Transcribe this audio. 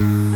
Bye.